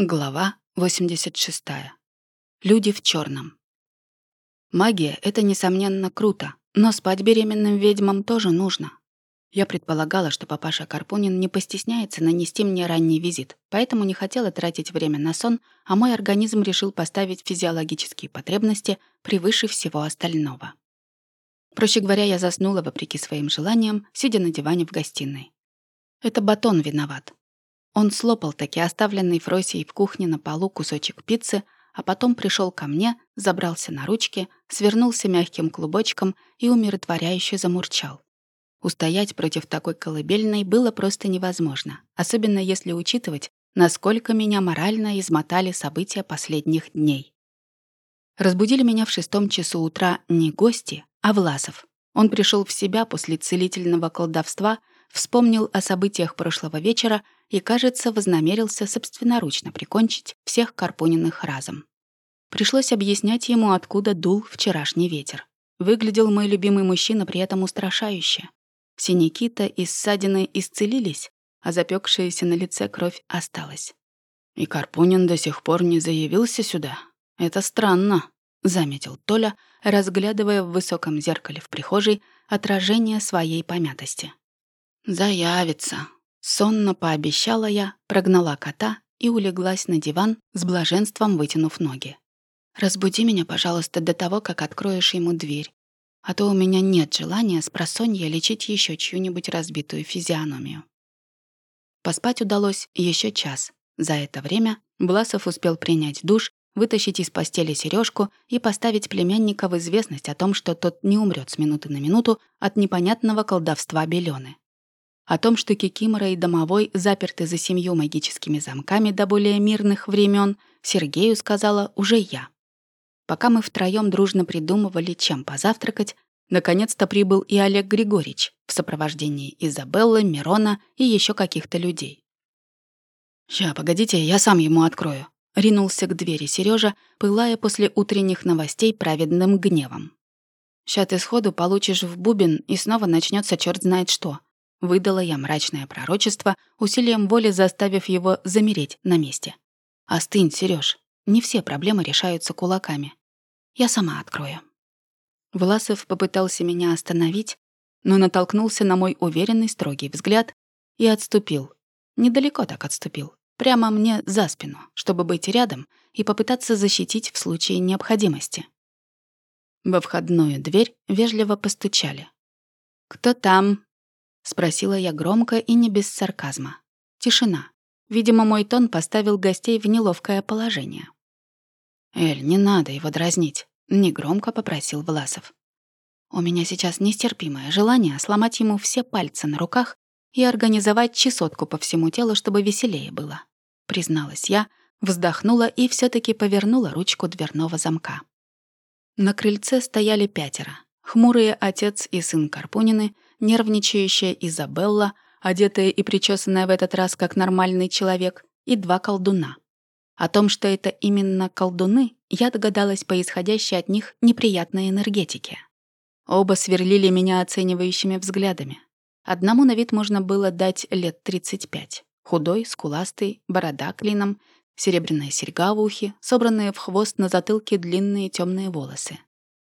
Глава 86. Люди в черном. Магия — это, несомненно, круто, но спать беременным ведьмам тоже нужно. Я предполагала, что папаша Карпунин не постесняется нанести мне ранний визит, поэтому не хотела тратить время на сон, а мой организм решил поставить физиологические потребности превыше всего остального. Проще говоря, я заснула вопреки своим желаниям, сидя на диване в гостиной. Это батон виноват. Он слопал таки оставленный Фросией в кухне на полу кусочек пиццы, а потом пришел ко мне, забрался на ручки, свернулся мягким клубочком и умиротворяюще замурчал. Устоять против такой колыбельной было просто невозможно, особенно если учитывать, насколько меня морально измотали события последних дней. Разбудили меня в шестом часу утра не гости, а Власов. Он пришел в себя после целительного колдовства, вспомнил о событиях прошлого вечера и, кажется, вознамерился собственноручно прикончить всех Карпуниных разом. Пришлось объяснять ему, откуда дул вчерашний ветер. Выглядел мой любимый мужчина при этом устрашающе. Синяки-то и ссадины исцелились, а запекшаяся на лице кровь осталась. «И Карпунин до сих пор не заявился сюда. Это странно», — заметил Толя, разглядывая в высоком зеркале в прихожей отражение своей помятости. «Заявится», Сонно пообещала я, прогнала кота и улеглась на диван, с блаженством вытянув ноги. «Разбуди меня, пожалуйста, до того, как откроешь ему дверь, а то у меня нет желания с просонья лечить еще чью-нибудь разбитую физиономию». Поспать удалось еще час. За это время Бласов успел принять душ, вытащить из постели сережку и поставить племянника в известность о том, что тот не умрет с минуты на минуту от непонятного колдовства Белёны. О том, что Кикимора и Домовой заперты за семью магическими замками до более мирных времен, Сергею сказала уже я. Пока мы втроем дружно придумывали, чем позавтракать, наконец-то прибыл и Олег Григорьевич в сопровождении Изабеллы, Мирона и еще каких-то людей. «Ща, погодите, я сам ему открою», — ринулся к двери Сережа, пылая после утренних новостей праведным гневом. «Ща ты сходу получишь в бубен, и снова начнется черт знает что», Выдала я мрачное пророчество, усилием воли заставив его замереть на месте. «Остынь, Серёж. Не все проблемы решаются кулаками. Я сама открою». Власов попытался меня остановить, но натолкнулся на мой уверенный строгий взгляд и отступил. Недалеко так отступил. Прямо мне за спину, чтобы быть рядом и попытаться защитить в случае необходимости. Во входную дверь вежливо постучали. «Кто там?» — спросила я громко и не без сарказма. Тишина. Видимо, мой тон поставил гостей в неловкое положение. «Эль, не надо его дразнить», — негромко попросил Власов. «У меня сейчас нестерпимое желание сломать ему все пальцы на руках и организовать чесотку по всему телу, чтобы веселее было», — призналась я, вздохнула и все таки повернула ручку дверного замка. На крыльце стояли пятеро. Хмурые отец и сын Карпунины — нервничающая Изабелла, одетая и причесанная в этот раз как нормальный человек, и два колдуна. О том, что это именно колдуны, я догадалась по исходящей от них неприятной энергетике. Оба сверлили меня оценивающими взглядами. Одному на вид можно было дать лет 35. Худой, скуластый, борода клином, серебряная серьга в ухе, собранные в хвост на затылке длинные темные волосы.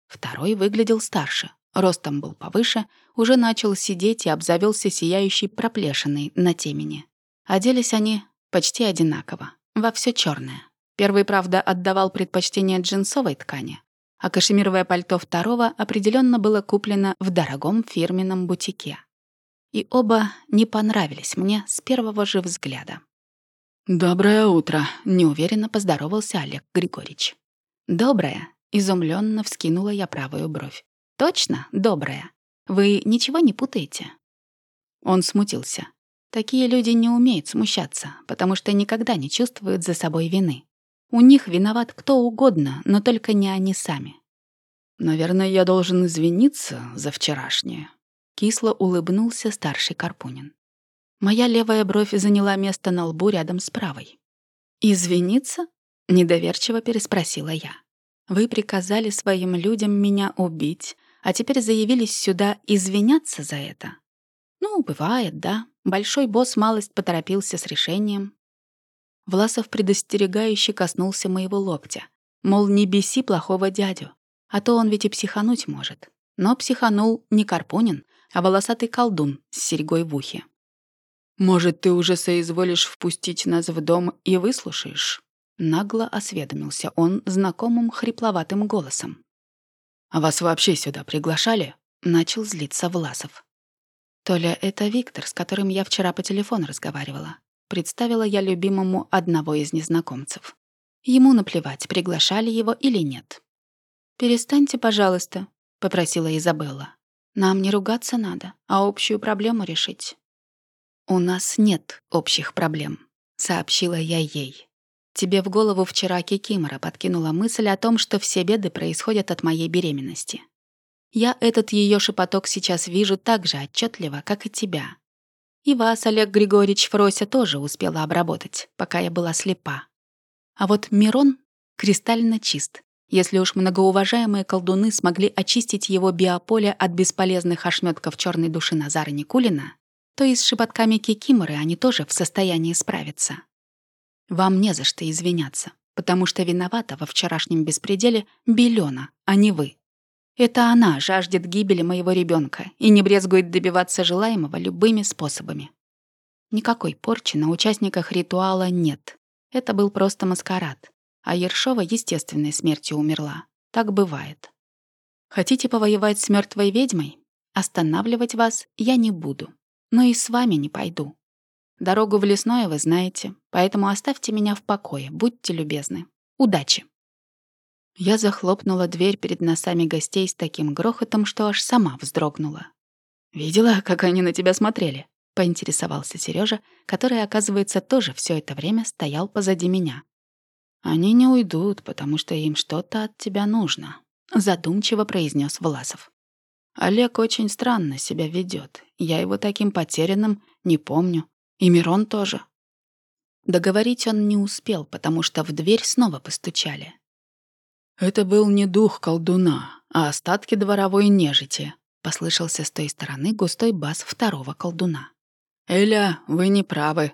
Второй выглядел старше, ростом был повыше, уже начал сидеть и обзавелся сияющей проплешиной на темени. Оделись они почти одинаково, во все черное. Первый, правда, отдавал предпочтение джинсовой ткани, а кашемировое пальто второго определенно было куплено в дорогом фирменном бутике. И оба не понравились мне с первого же взгляда. «Доброе утро», — неуверенно поздоровался Олег Григорьевич. «Доброе», — изумленно вскинула я правую бровь. Точно, добрая. Вы ничего не путаете?» Он смутился. Такие люди не умеют смущаться, потому что никогда не чувствуют за собой вины. У них виноват кто угодно, но только не они сами. «Наверное, я должен извиниться за вчерашнее», — кисло улыбнулся старший Карпунин. Моя левая бровь заняла место на лбу рядом с правой. «Извиниться?» — недоверчиво переспросила я. «Вы приказали своим людям меня убить, а теперь заявились сюда извиняться за это. Ну, бывает, да. Большой босс малость поторопился с решением. Власов предостерегающе коснулся моего локтя. Мол, не беси плохого дядю, а то он ведь и психануть может. Но психанул не Карпунин, а волосатый колдун с серьгой в ухе. «Может, ты уже соизволишь впустить нас в дом и выслушаешь?» Нагло осведомился он знакомым хрипловатым голосом. «А вас вообще сюда приглашали?» Начал злиться Власов. «Толя, это Виктор, с которым я вчера по телефону разговаривала. Представила я любимому одного из незнакомцев. Ему наплевать, приглашали его или нет. «Перестаньте, пожалуйста», — попросила Изабелла. «Нам не ругаться надо, а общую проблему решить». «У нас нет общих проблем», — сообщила я ей. «Тебе в голову вчера Кикимора подкинула мысль о том, что все беды происходят от моей беременности. Я этот ее шепоток сейчас вижу так же отчетливо, как и тебя. И вас, Олег Григорьевич Фрося, тоже успела обработать, пока я была слепа. А вот Мирон кристально чист, если уж многоуважаемые колдуны смогли очистить его биополе от бесполезных ошметков черной души Назара Никулина, то и с шепотками Кикиморы они тоже в состоянии справиться. Вам не за что извиняться, потому что виновата во вчерашнем беспределе Белена, а не вы. Это она жаждет гибели моего ребенка и не брезгует добиваться желаемого любыми способами. Никакой порчи на участниках ритуала нет. Это был просто маскарад а Ершова естественной смертью умерла. Так бывает. Хотите повоевать с мертвой ведьмой? Останавливать вас я не буду. Но и с вами не пойду. Дорогу в лесное вы знаете, поэтому оставьте меня в покое, будьте любезны. Удачи!» Я захлопнула дверь перед носами гостей с таким грохотом, что аж сама вздрогнула. «Видела, как они на тебя смотрели?» — поинтересовался Сережа, который, оказывается, тоже все это время стоял позади меня. «Они не уйдут, потому что им что-то от тебя нужно», — задумчиво произнес Власов. «Олег очень странно себя ведет. Я его таким потерянным не помню. И Мирон тоже». Договорить он не успел, потому что в дверь снова постучали. «Это был не дух колдуна, а остатки дворовой нежити», — послышался с той стороны густой бас второго колдуна. «Эля, вы не правы.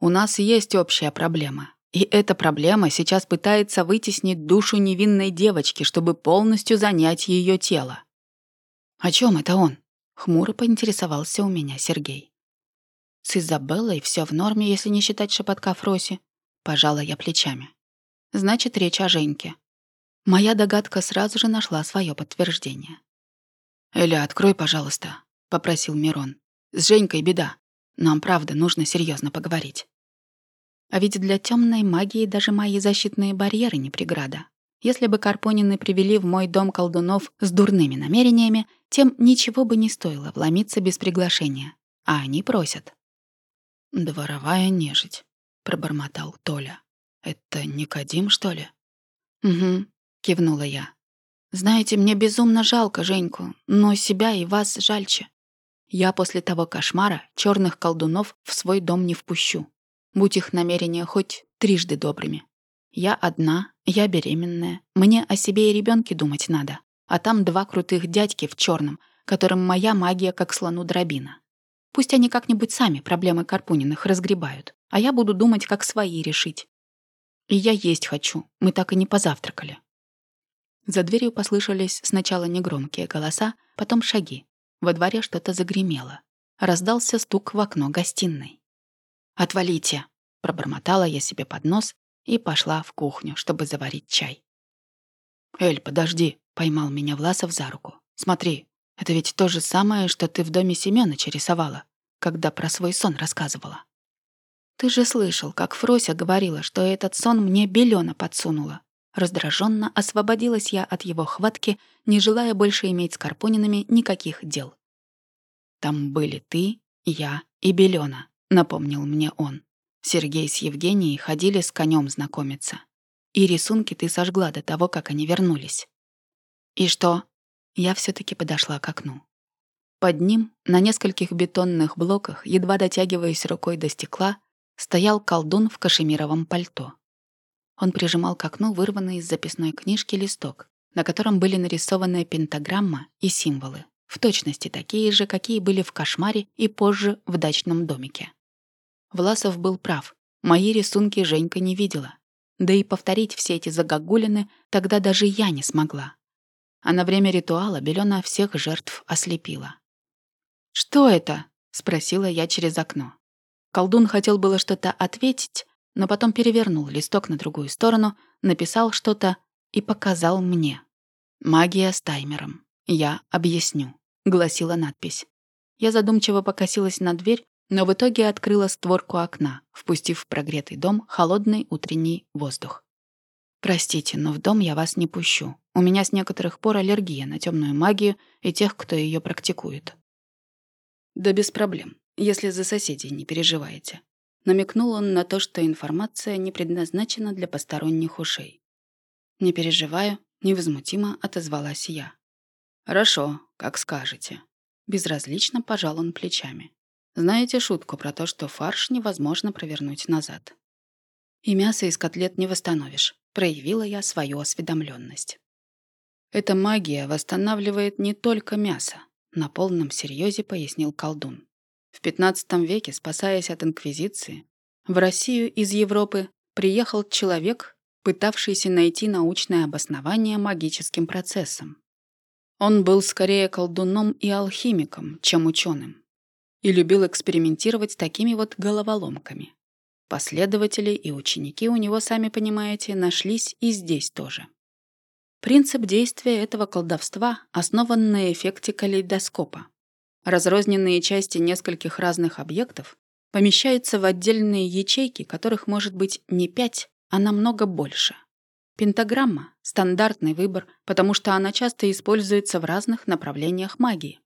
У нас есть общая проблема. И эта проблема сейчас пытается вытеснить душу невинной девочки, чтобы полностью занять ее тело. «О чем это он?» — хмуро поинтересовался у меня Сергей. «С Изабеллой все в норме, если не считать шепотка Фроси», — пожала я плечами. «Значит, речь о Женьке». Моя догадка сразу же нашла свое подтверждение. «Эля, открой, пожалуйста», — попросил Мирон. «С Женькой беда. Нам, правда, нужно серьезно поговорить». А ведь для темной магии даже мои защитные барьеры не преграда. Если бы Карпонины привели в мой дом колдунов с дурными намерениями, тем ничего бы не стоило вломиться без приглашения. А они просят. «Дворовая нежить», — пробормотал Толя. «Это Никодим, что ли?» «Угу», — кивнула я. «Знаете, мне безумно жалко Женьку, но себя и вас жальче. Я после того кошмара черных колдунов в свой дом не впущу будь их намерения хоть трижды добрыми. Я одна, я беременная, мне о себе и ребенке думать надо, а там два крутых дядьки в черном, которым моя магия как слону дробина. Пусть они как-нибудь сами проблемы Карпуниных разгребают, а я буду думать, как свои решить. И я есть хочу, мы так и не позавтракали. За дверью послышались сначала негромкие голоса, потом шаги. Во дворе что-то загремело. Раздался стук в окно гостиной. «Отвалите!» — пробормотала я себе под нос и пошла в кухню, чтобы заварить чай. «Эль, подожди!» — поймал меня Власов за руку. «Смотри, это ведь то же самое, что ты в доме Семёныча рисовала, когда про свой сон рассказывала. Ты же слышал, как Фрося говорила, что этот сон мне белёна подсунула. Раздраженно освободилась я от его хватки, не желая больше иметь с Карпунинами никаких дел. Там были ты, я и Белена напомнил мне он. Сергей с Евгенией ходили с конем знакомиться. И рисунки ты сожгла до того, как они вернулись. И что? Я все таки подошла к окну. Под ним, на нескольких бетонных блоках, едва дотягиваясь рукой до стекла, стоял колдун в кашемировом пальто. Он прижимал к окну вырванный из записной книжки листок, на котором были нарисованы пентаграмма и символы, в точности такие же, какие были в кошмаре и позже в дачном домике. Власов был прав. Мои рисунки Женька не видела. Да и повторить все эти загогулины тогда даже я не смогла. А на время ритуала Белена всех жертв ослепила. «Что это?» — спросила я через окно. Колдун хотел было что-то ответить, но потом перевернул листок на другую сторону, написал что-то и показал мне. «Магия с таймером. Я объясню», — гласила надпись. Я задумчиво покосилась на дверь, но в итоге открыла створку окна, впустив в прогретый дом холодный утренний воздух. «Простите, но в дом я вас не пущу. У меня с некоторых пор аллергия на темную магию и тех, кто ее практикует». «Да без проблем, если за соседей не переживаете». Намекнул он на то, что информация не предназначена для посторонних ушей. «Не переживаю», — невозмутимо отозвалась я. «Хорошо, как скажете». Безразлично пожал он плечами. Знаете шутку про то, что фарш невозможно провернуть назад? И мясо из котлет не восстановишь. Проявила я свою осведомленность. Эта магия восстанавливает не только мясо, на полном серьезе пояснил колдун. В XV веке, спасаясь от инквизиции, в Россию из Европы приехал человек, пытавшийся найти научное обоснование магическим процессам. Он был скорее колдуном и алхимиком, чем ученым и любил экспериментировать с такими вот головоломками. Последователи и ученики у него, сами понимаете, нашлись и здесь тоже. Принцип действия этого колдовства основан на эффекте калейдоскопа. Разрозненные части нескольких разных объектов помещаются в отдельные ячейки, которых может быть не пять, а намного больше. Пентаграмма — стандартный выбор, потому что она часто используется в разных направлениях магии.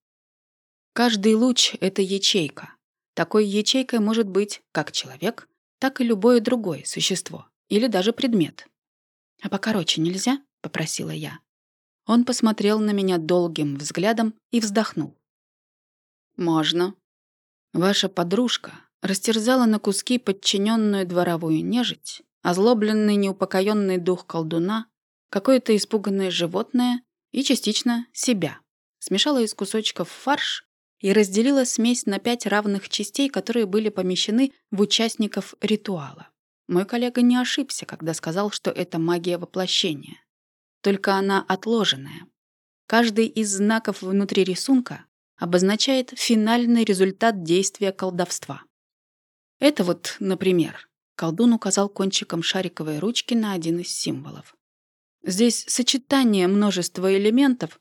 Каждый луч — это ячейка. Такой ячейкой может быть как человек, так и любое другое существо или даже предмет. «А покороче нельзя?» — попросила я. Он посмотрел на меня долгим взглядом и вздохнул. «Можно. Ваша подружка растерзала на куски подчиненную дворовую нежить, озлобленный неупокоенный дух колдуна, какое-то испуганное животное и частично себя. Смешала из кусочков фарш и разделила смесь на пять равных частей, которые были помещены в участников ритуала. Мой коллега не ошибся, когда сказал, что это магия воплощения. Только она отложенная. Каждый из знаков внутри рисунка обозначает финальный результат действия колдовства. Это вот, например, колдун указал кончиком шариковой ручки на один из символов. Здесь сочетание множества элементов.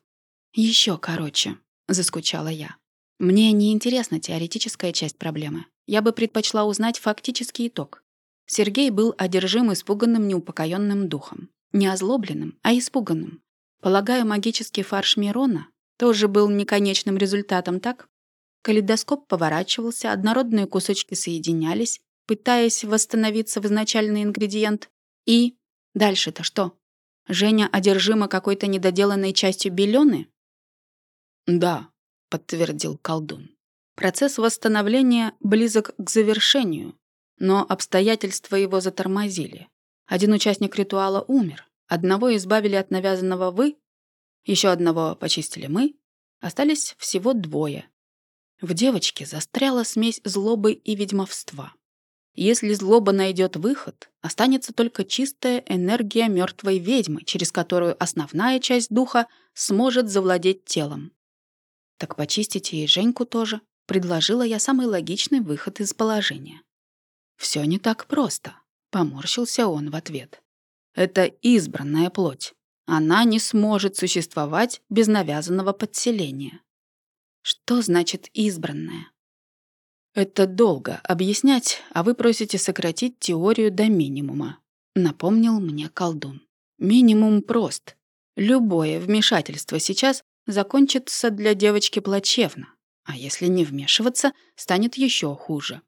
Еще короче, заскучала я. Мне не интересна теоретическая часть проблемы. Я бы предпочла узнать фактический итог. Сергей был одержим испуганным неупокоенным духом. Не озлобленным, а испуганным. Полагаю, магический фарш Мирона тоже был неконечным результатом, так? Калейдоскоп поворачивался, однородные кусочки соединялись, пытаясь восстановиться в изначальный ингредиент. И... Дальше-то что? Женя одержима какой-то недоделанной частью белены? Да, подтвердил колдун. Процесс восстановления близок к завершению, но обстоятельства его затормозили. Один участник ритуала умер, одного избавили от навязанного «вы», еще одного почистили мы, остались всего двое. В девочке застряла смесь злобы и ведьмовства. Если злоба найдет выход, останется только чистая энергия мертвой ведьмы, через которую основная часть духа сможет завладеть телом. Так почистите и Женьку тоже. Предложила я самый логичный выход из положения. Все не так просто. Поморщился он в ответ. Это избранная плоть. Она не сможет существовать без навязанного подселения. Что значит избранная? Это долго объяснять, а вы просите сократить теорию до минимума. Напомнил мне колдун. Минимум прост. Любое вмешательство сейчас закончится для девочки плачевно, а если не вмешиваться, станет еще хуже.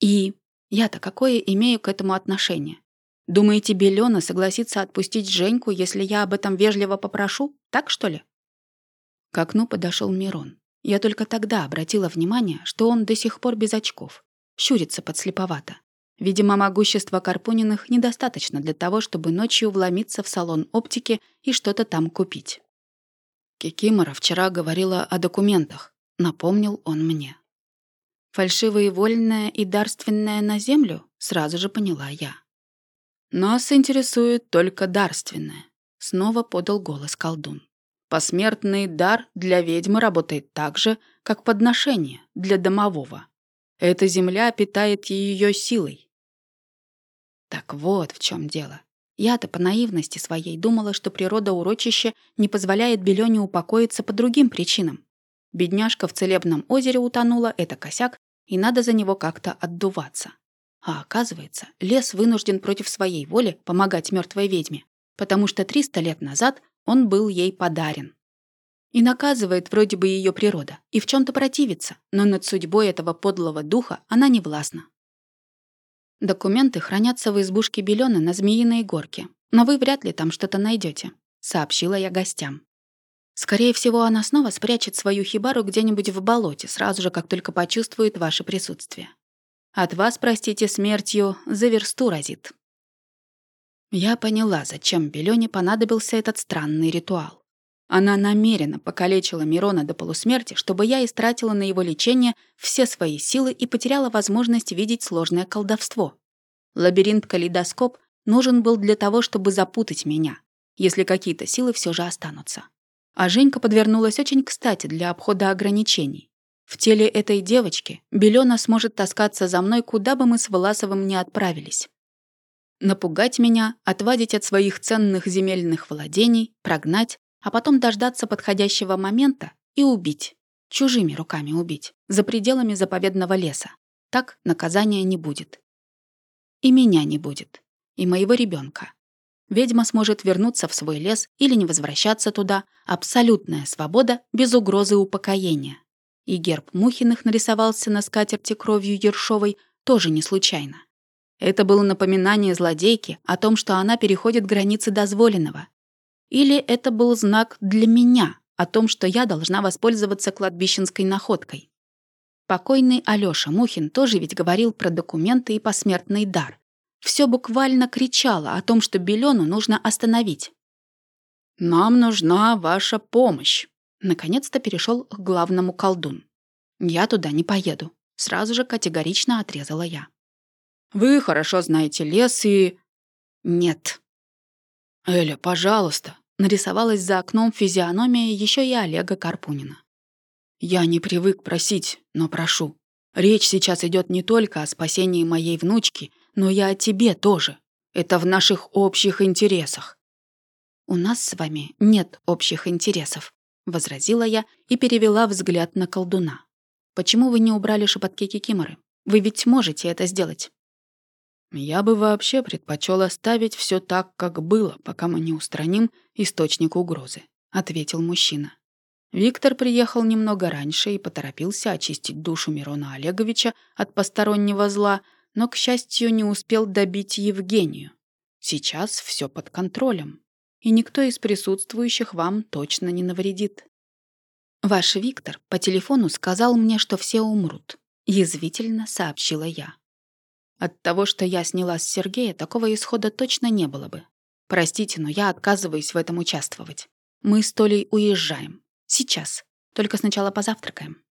И я-то какое имею к этому отношение? Думаете, Белена согласится отпустить Женьку, если я об этом вежливо попрошу? Так что ли? К окну подошел Мирон. Я только тогда обратила внимание, что он до сих пор без очков. Щурится подслеповато. Видимо, могущества Карпуниных недостаточно для того, чтобы ночью вломиться в салон оптики и что-то там купить. Кикимора вчера говорила о документах, напомнил он мне. Фальшивое вольное и дарственное на землю, сразу же поняла я. Нас интересует только дарственное, снова подал голос колдун. Посмертный дар для ведьмы работает так же, как подношение для домового. Эта земля питает ее силой. Так вот в чем дело. Я-то по наивности своей думала, что природа урочища не позволяет Белёне упокоиться по другим причинам. Бедняжка в целебном озере утонула, это косяк, и надо за него как-то отдуваться. А оказывается, лес вынужден против своей воли помогать мертвой ведьме, потому что 300 лет назад он был ей подарен. И наказывает вроде бы ее природа, и в чем то противится, но над судьбой этого подлого духа она не властна. Документы хранятся в избушке Белёны на Змеиной горке, но вы вряд ли там что-то найдете, сообщила я гостям. Скорее всего, она снова спрячет свою хибару где-нибудь в болоте, сразу же, как только почувствует ваше присутствие. От вас, простите, смертью за версту разит. Я поняла, зачем Белёне понадобился этот странный ритуал. Она намеренно покалечила Мирона до полусмерти, чтобы я истратила на его лечение все свои силы и потеряла возможность видеть сложное колдовство. Лабиринт-калейдоскоп нужен был для того, чтобы запутать меня, если какие-то силы все же останутся. А Женька подвернулась очень кстати для обхода ограничений. В теле этой девочки Белена сможет таскаться за мной, куда бы мы с Власовым не отправились. Напугать меня, отвадить от своих ценных земельных владений, прогнать, а потом дождаться подходящего момента и убить. Чужими руками убить. За пределами заповедного леса. Так наказания не будет. И меня не будет. И моего ребенка ведьма сможет вернуться в свой лес или не возвращаться туда. Абсолютная свобода без угрозы упокоения. И герб Мухиных нарисовался на скатерти кровью Ершовой тоже не случайно. Это было напоминание злодейке о том, что она переходит границы дозволенного. Или это был знак для меня о том, что я должна воспользоваться кладбищенской находкой. Покойный Алёша Мухин тоже ведь говорил про документы и посмертный дар все буквально кричало о том, что Белену нужно остановить. «Нам нужна ваша помощь», — наконец-то перешел к главному колдун. «Я туда не поеду», — сразу же категорично отрезала я. «Вы хорошо знаете лес и...» «Нет». «Эля, пожалуйста», — нарисовалась за окном физиономия еще и Олега Карпунина. «Я не привык просить, но прошу. Речь сейчас идет не только о спасении моей внучки, но я о тебе тоже. Это в наших общих интересах». «У нас с вами нет общих интересов», — возразила я и перевела взгляд на колдуна. «Почему вы не убрали шепотки Кикиморы? Вы ведь можете это сделать». «Я бы вообще предпочел оставить все так, как было, пока мы не устраним источник угрозы», — ответил мужчина. Виктор приехал немного раньше и поторопился очистить душу Мирона Олеговича от постороннего зла, но, к счастью, не успел добить Евгению. Сейчас все под контролем, и никто из присутствующих вам точно не навредит. Ваш Виктор по телефону сказал мне, что все умрут, язвительно сообщила я. От того, что я сняла с Сергея, такого исхода точно не было бы. Простите, но я отказываюсь в этом участвовать. Мы с Толей уезжаем. Сейчас. Только сначала позавтракаем.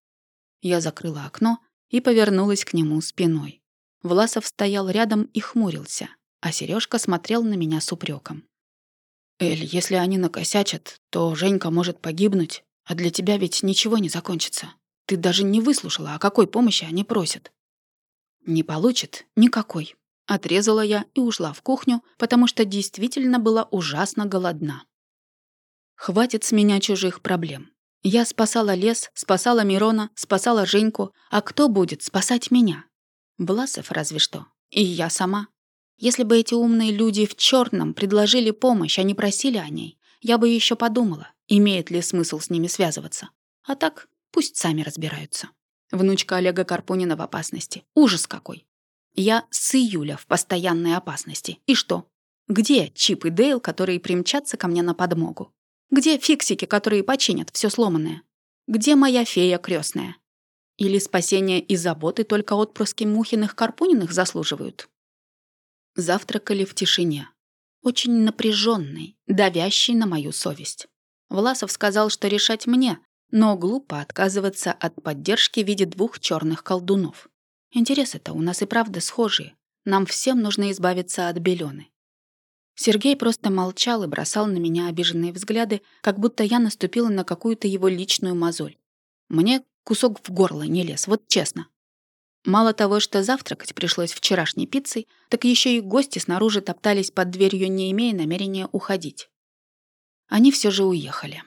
Я закрыла окно и повернулась к нему спиной. Власов стоял рядом и хмурился, а Сережка смотрел на меня с упреком. «Эль, если они накосячат, то Женька может погибнуть, а для тебя ведь ничего не закончится. Ты даже не выслушала, о какой помощи они просят». «Не получит никакой», — отрезала я и ушла в кухню, потому что действительно была ужасно голодна. «Хватит с меня чужих проблем. Я спасала лес, спасала Мирона, спасала Женьку, а кто будет спасать меня? Власов разве что. И я сама. Если бы эти умные люди в черном предложили помощь, а не просили о ней, я бы еще подумала, имеет ли смысл с ними связываться. А так, пусть сами разбираются. Внучка Олега Карпунина в опасности. Ужас какой. Я с июля в постоянной опасности. И что? Где Чип и Дейл, которые примчатся ко мне на подмогу? Где фиксики, которые починят все сломанное? Где моя фея крестная? Или спасение и заботы только отпрыски Мухиных-Карпуниных заслуживают? Завтракали в тишине. Очень напряженной, давящей на мою совесть. Власов сказал, что решать мне, но глупо отказываться от поддержки в виде двух черных колдунов. Интересы-то у нас и правда схожие. Нам всем нужно избавиться от белены. Сергей просто молчал и бросал на меня обиженные взгляды, как будто я наступила на какую-то его личную мозоль. Мне кусок в горло не лез, вот честно. Мало того, что завтракать пришлось вчерашней пиццей, так еще и гости снаружи топтались под дверью, не имея намерения уходить. Они все же уехали.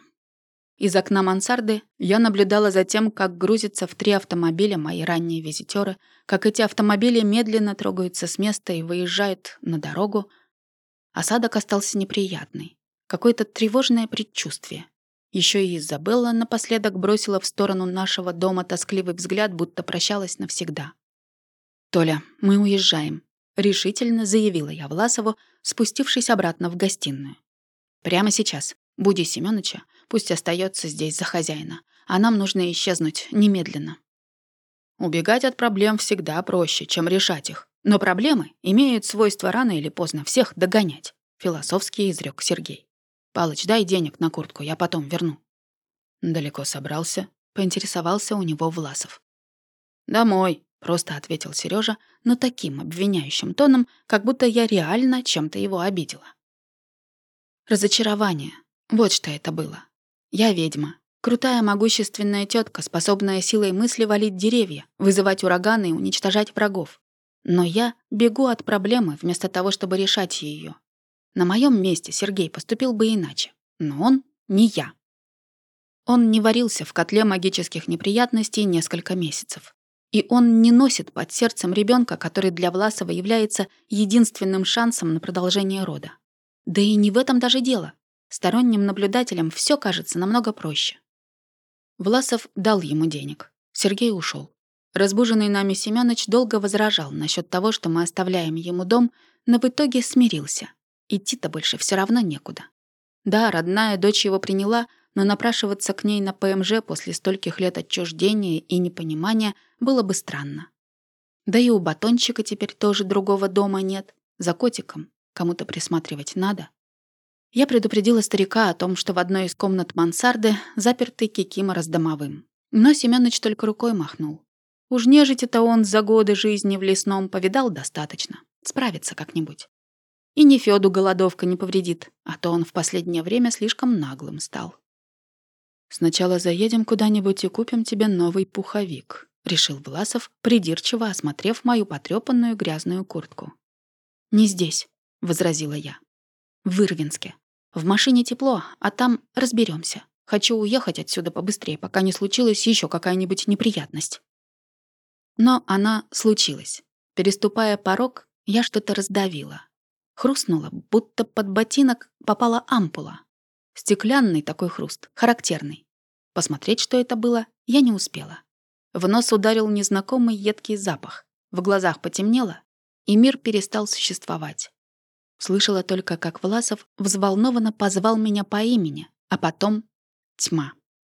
Из окна мансарды я наблюдала за тем, как грузятся в три автомобиля мои ранние визитеры, как эти автомобили медленно трогаются с места и выезжают на дорогу, Осадок остался неприятный. Какое-то тревожное предчувствие. Еще и Изабелла напоследок бросила в сторону нашего дома тоскливый взгляд, будто прощалась навсегда. «Толя, мы уезжаем», — решительно заявила я Власову, спустившись обратно в гостиную. «Прямо сейчас. Буди Семёныча, пусть остается здесь за хозяина, а нам нужно исчезнуть немедленно». Убегать от проблем всегда проще, чем решать их. Но проблемы имеют свойство рано или поздно всех догонять, философски изрек Сергей. Палыч, дай денег на куртку, я потом верну. Далеко собрался, поинтересовался у него Власов. Домой, просто ответил Сережа, но таким обвиняющим тоном, как будто я реально чем-то его обидела. Разочарование. Вот что это было. Я ведьма. Крутая могущественная тетка, способная силой мысли валить деревья, вызывать ураганы и уничтожать врагов. Но я бегу от проблемы вместо того, чтобы решать ее. На моем месте Сергей поступил бы иначе. Но он не я. Он не варился в котле магических неприятностей несколько месяцев. И он не носит под сердцем ребенка, который для Власова является единственным шансом на продолжение рода. Да и не в этом даже дело. Сторонним наблюдателям все кажется намного проще. Власов дал ему денег. Сергей ушел. Разбуженный нами Семёныч долго возражал насчет того, что мы оставляем ему дом, но в итоге смирился. Идти-то больше все равно некуда. Да, родная дочь его приняла, но напрашиваться к ней на ПМЖ после стольких лет отчуждения и непонимания было бы странно. Да и у батончика теперь тоже другого дома нет. За котиком кому-то присматривать надо. Я предупредила старика о том, что в одной из комнат мансарды запертый Кикимора с домовым. Но Семёныч только рукой махнул. Уж нежить это он за годы жизни в лесном повидал достаточно. Справится как-нибудь. И не Фёду голодовка не повредит, а то он в последнее время слишком наглым стал. «Сначала заедем куда-нибудь и купим тебе новый пуховик», — решил Власов, придирчиво осмотрев мою потрёпанную грязную куртку. «Не здесь», — возразила я. «В Ирвинске. В машине тепло, а там разберемся. Хочу уехать отсюда побыстрее, пока не случилась еще какая-нибудь неприятность». Но она случилась. Переступая порог, я что-то раздавила. Хрустнула, будто под ботинок попала ампула. Стеклянный такой хруст, характерный. Посмотреть, что это было, я не успела. В нос ударил незнакомый едкий запах. В глазах потемнело, и мир перестал существовать. Слышала только, как Власов взволнованно позвал меня по имени, а потом — тьма.